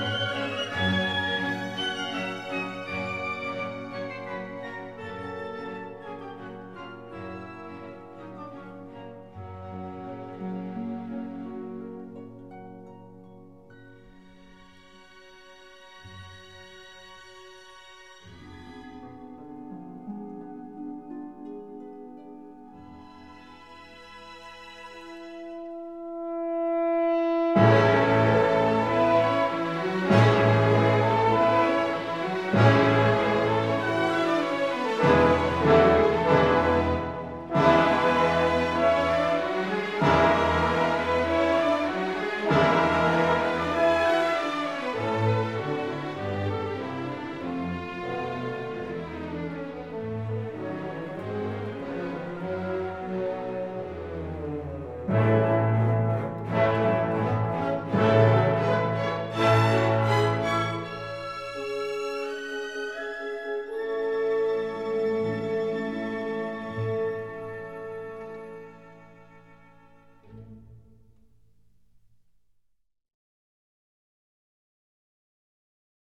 Música